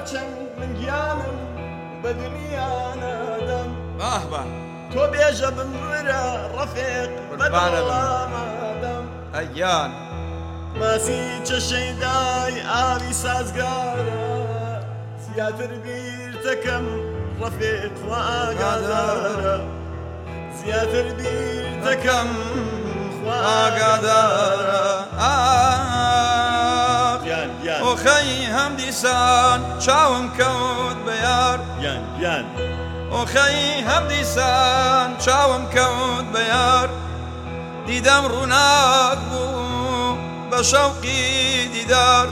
هەرچەند من گیانم بە دنیاەدەم ئاهبە تۆ بێژە بمرە ڕەفێک بەدەڵامەدەم ئەیان مەسی چەشەیدای ئاوی سازگارە زیاتر بیرتەکەم ڕەفێک وەگادارە زیاتر بیرتەکەم خواگادار دیسان چاوم کەوت بەیار یان یان ئۆخەی هەم دیسان چاوم کەوت بەیار دیدەم ڕووناک بوو بە شەوقی دیدار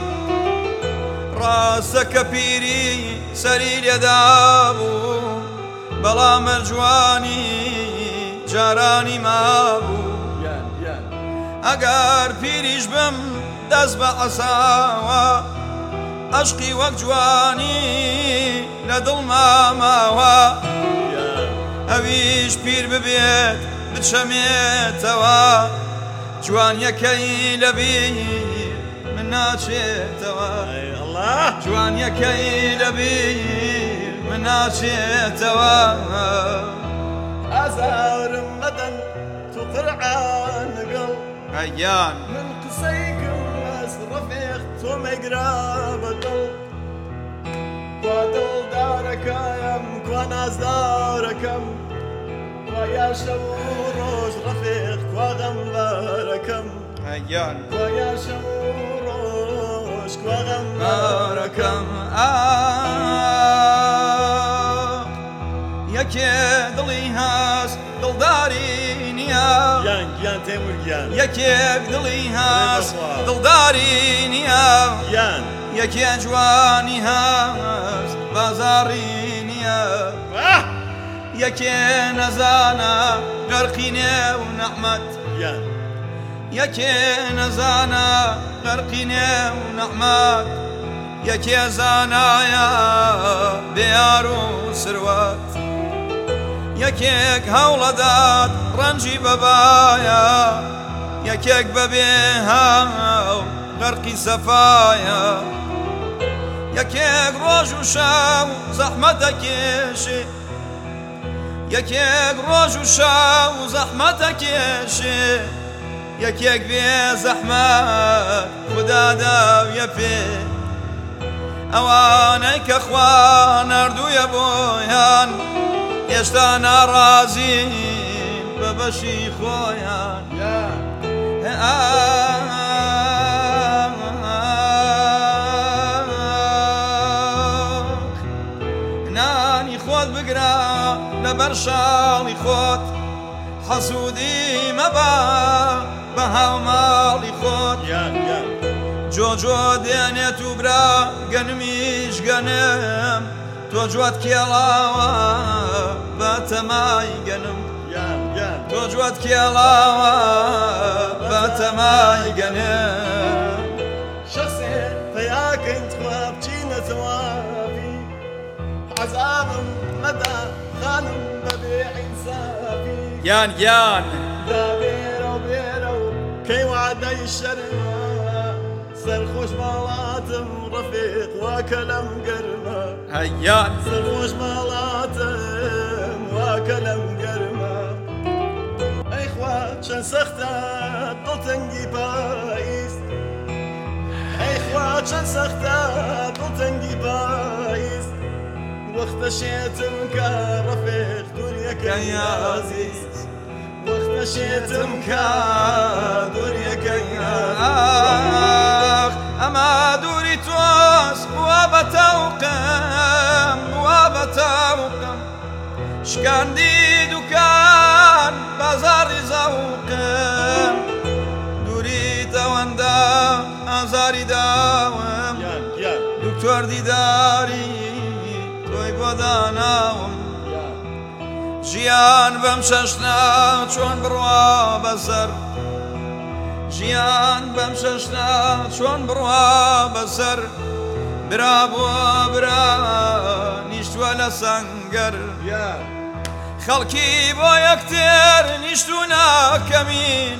ڕاستەکە پیری سەری لێدا بوو بەڵامە جوانی جارانی ما بوو ئەگەر پیریش بم دەست بە ئەساوە أشقي وجواني لظلمة ما هو أبيش بير ببيت بتشميت جوان يا كي لبي من ناشيت جوان يا كي لبي من ناشيت هو أزار مدن تقرع نقل أيان من قصيك مصرفيخ تومي قرابت با دڵدارەکەم کوا نازدارەکەم ویا شەو ڕۆژ ڕەفێق کوادەم بارەکەم هەیان ویا شەو ڕۆژ کوادەم بارەکەم ئا یەکێ دڵی هاست دڵداری نییە یانگیان تێمرگیان یەکێک دڵی هاست دڵداری نییە یان یەکێ جوانی هەست بازاری نییە یەکێ نەزانە گەرقینێ و نەحمەت یەکێ نەزانە گەرقینێ و نەحمەت یەکێ زانایە دیار و سروات یەکێک هەوڵەدات ڕەنجی بەبایە یەکێک بەبێ هاو غەرقی سەفایە یەکێک ڕۆژ و شەو زەحمە دەکێشێ یەکێک ڕۆژ و شەو زەحمە دەکێشێ یەکێک بێ زەحمە خودداداویە پێ ئەوانەی کە خوا نردوویە بۆیان ئێشتا ناڕازی بە بەشی لەبەر شاڵی خۆت حەسوودی مەبا بە هاوماڵی خۆت جۆجۆ دێنێت و برا گەنمیش گەنم تۆ جوات کێڵاوە بە تەمای گەنم تۆ جوات کێڵاوە بە تەمای گەنم شخصێ پەیاکەین توە بچینە زەواوی عەزابم مەدا يان يان دا بيرو كي وعدي الشرمة سرخوش مالاتم رفيق وكلام قرمة هيان سرخوش مالاتم وكلام قرمة اخوة شنسختة طلتنجي بايس اخوة شنسختة واختشيت مكرفيق دنياك يا عزيز واختشيت مكار دنياك يا أخ أما دوري تواس وبتوقم وبتوقم شكان دي دكان بازار زوقم دوري توان أزاري داوام دكتور دي داري ناوم ژیان بەم شەشنا چۆن بڕوا بەسەر ژیان بەم شەشنا چۆن بڕوا بەسەر برابووە برا نیشتووە لە سەنگەر خەڵکی بۆ یەکتر نیشتو ناکەمین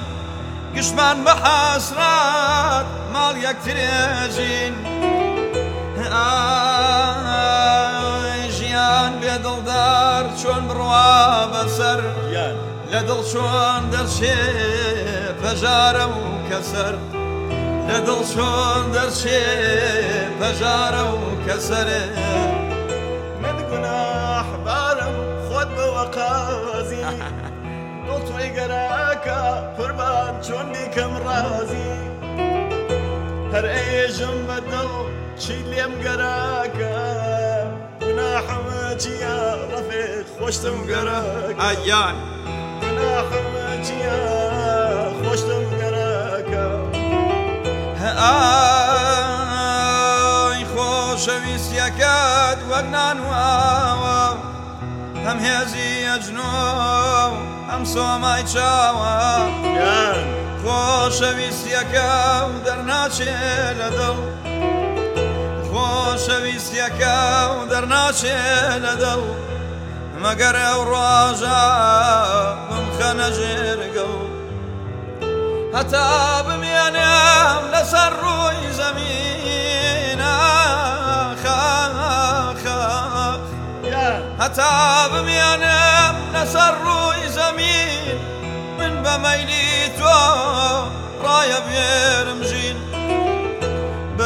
گشتمان بە حەسرات ماڵ یەکترێژین ئا لە دڵدار چۆن بڕوا بەسەر لە دڵ چۆن دەرچێ پەژارم و کەسەر لە دڵ چۆن دەرچێ پەژارە و کەسەرێ من گوناحبارم خۆت بەوە قازی دڵ توی گەراکە قوربان چۆن دیکەم ڕازی هەر ئێژم بەدڵ چی لێم گەراکە گوناحمە چیا رفی خوشتم گرک ایان گناهم چیا خوشتم گرک ئای خۆشەویستیەکەت وەک نانواوە ئەم هێزی ئەجنۆ ئەم سۆمای چاوە خۆشەویستیەکە و دەرناچێ لە دڵ شەویستیەکە و دەرناچێنە دەڵ مەگەر ئەو ڕژە بمخە نەژێرگە و هەتا بمێنم لەسەر ڕووی زەمینە هەتا بمێنم لەسەر ڕووی زەمین من بەمەلی تۆ ڕایە بێرم ژین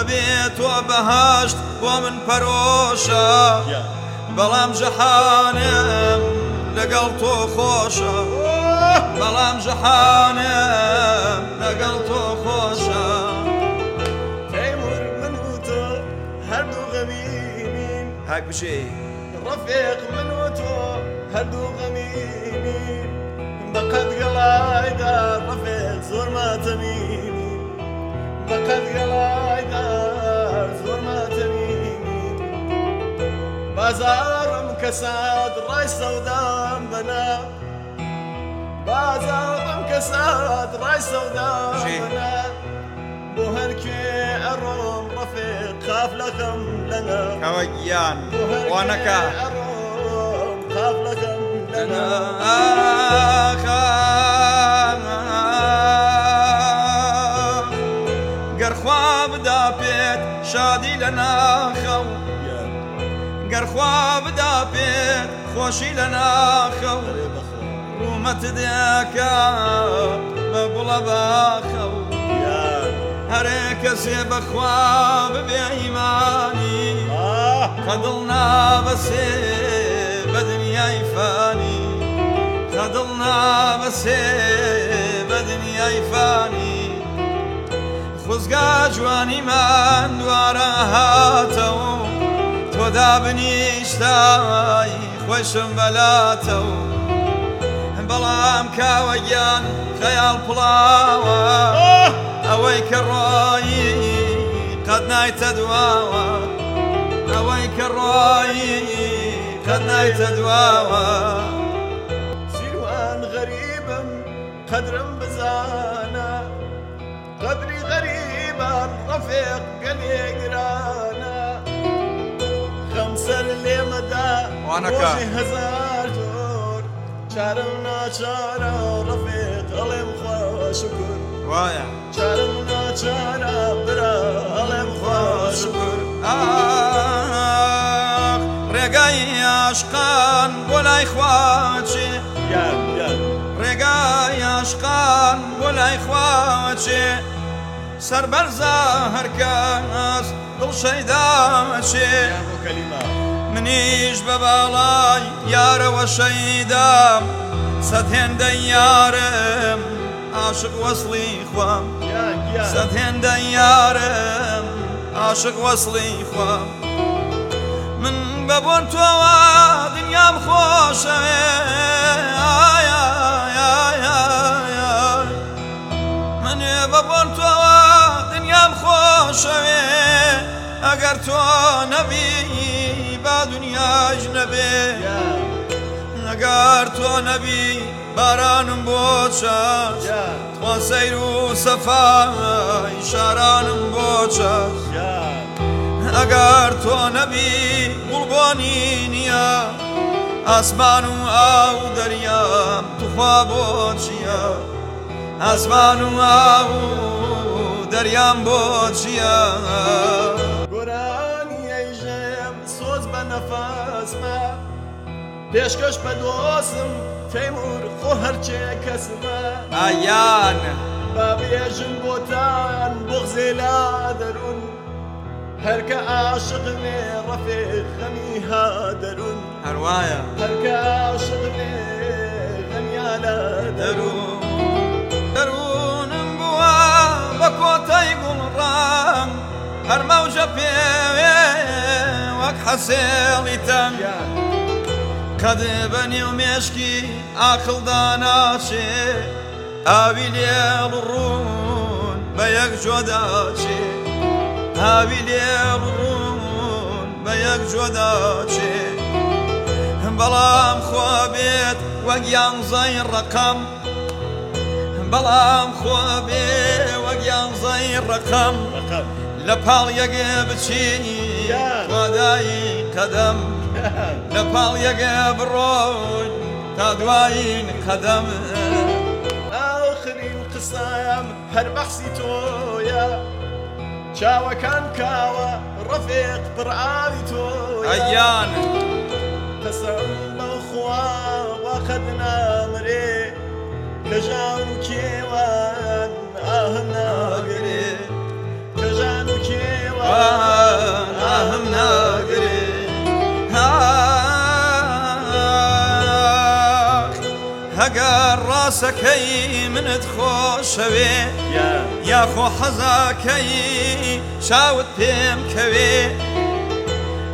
بيت و ومن فروشة من جحانم لقلت خوشة بلام جحانم لقلت خوشة تيمور من و هردو هەردوو هاك بشي رفيق ڕفێق من و تۆ هەردوو غەمینین بەقەت رفيق زور ما ماتەمین Fakat galaylar zorma tebini Bazarım kesad ray sevdam bana Bazarım kesad ray sevdam bana Bu herke erom rafik khaf lakam lana Kavagyan wanaka Khaf lakam lana Khaf گەرخوا بدا پێت خۆشی لە ناخە ڕومەت دیاکە بە بڵە باخە هەرێ کەسێ بەخوا ببێ ئیمانی قەدڵ نابەسێ بە دنیای فانی قەدڵ نابەسێ بە دنیای فانی خزگا جوانیمان دوارە هاتەوە تۆ دابنیشتای خۆشم بەلاتەوە بەڵام کاوەگیان خەیاڵ پڵاوە ئەوەی کە ڕۆیی قەت قد دواوە دواوا کە ڕۆیی قد نایتە دواوا سیروان غەریبم قەدرم بزانە قەدری غەریبان ڕەفێق گەلێگران ئەوانەکە هزار جۆر چارە ناچارە ڕفێت ئەڵێم خواشکر وایە چارە ناچارە برا ئەڵێم خواشکر ڕێگای عاشقان بۆ لای خواچێ ڕێگای عاشقان بۆ لای خواچێ سەربەرزە هەرکە ئاس دڵ شەیدا مەچێ کەلیمە منیش بە باڵای یارەوە شەیدام سەد هێندە یارم عاشق وەسڵی خوام سەد هێندە یارم عاشق وەسڵی خوام من بە بۆن تۆوە دنیام خۆشە من بە بۆن تۆوە دنیام خۆشەوێ ئەگەر تۆ نەبی نبی اگر تو نبی بارانم بوچست تو سیر و صفای شارانم بوچست اگر تو نبی قربانی نیا آسمان و او دریا تو خواب بوچیا آسمان و او دریا بوچیا پێشکەش بە دۆسم خو خۆ هەرچێ کەسمە ئایان اجن بوتان بۆتان بغزێ لا که عاشق عاشقێ رفیق غمی ها دەرون هەروایە هەرکە درون خەمیانە دەرون دەرونم بووە بە کۆتای گوڵڕام هەرمەوجە پێوێ وەک حەسێڵی تەمیان قەد بە نێو مێشکی ئاقلدا ناچێ ئاوی لێ بڕون بە یەک جۆداچێ ئاوی لێ بڕون بە یەک جۆداچێ بەڵام خوا بێت وەک یان زای ڕقام بەڵام خوا بێ وەک یان زای ڕقام لە پاڵ یەگێ بچینی خدایی قەدەم لە پاڵ یەگە بڕۆن تا دوایین قەدەم ئاخرین قسام هەر بەحسی تۆیە چاوەکان کاوە ڕەفێت پڕعاوی تۆ ئەیان قسەم بەخوا وەخەت نامرێ کەژان و کێوان ئاهناگرێ کەژان و کێوان ئەگەر ڕاستەکەی منت خۆشەوێ یاخۆ حەزاکەی چاوت پێم کەوێ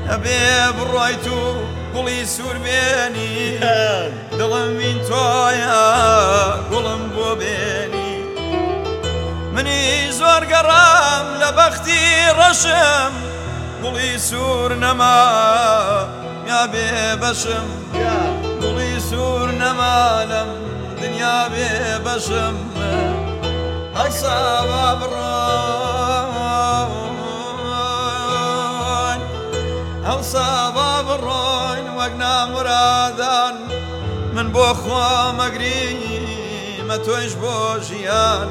ئەبێ بڕایت و گوڵی سووربێنی دڵم وین تۆە گوڵم بۆ بێنی منی زۆر گەڕام لە بەختی ڕەشم گوڵی سوور نەما یا بێ بەشم یا سور نەمالم دنیا بێ بەشم ئەسا بڕۆن ئەوسا بڕۆین وەک نامرادان من بۆ خوا مەگرینی مە توێش بۆ ژیان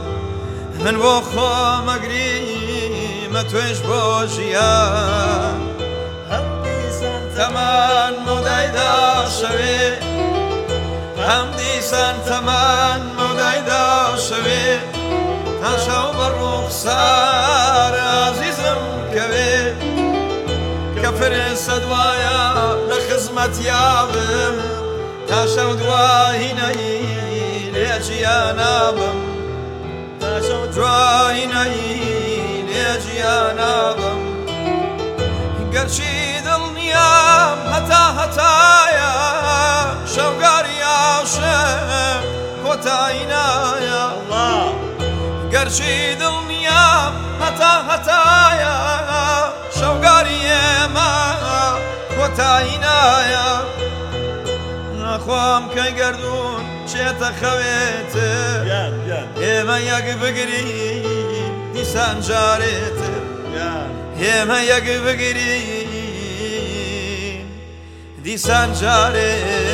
من بۆ خۆ مەگرینی مە توێش بۆ ژیان تەمان مۆدایدا شەوێت هەم دیسان تەمان مەودایدا شەوێ هەشاو بە ڕوخسار عزیزم کەوێ کە فرێسە دوایە لە خزمەتیاوم تا شەو دواهینایی لێجیا نابم تا شەو دواهینایی لێجیا نابم گەرچی دڵنیام هەتا هەتایە شەوگا باشە کۆتاینایە گەرچی دڵنیا هەتا هەتایە شەوگاری ئێمە کۆتاینایە نەخوام کەی گردون چێتە خەوێت ئێمە یەک بگری دیسان جارێت ئێمە یەک بگری دیسان جارێت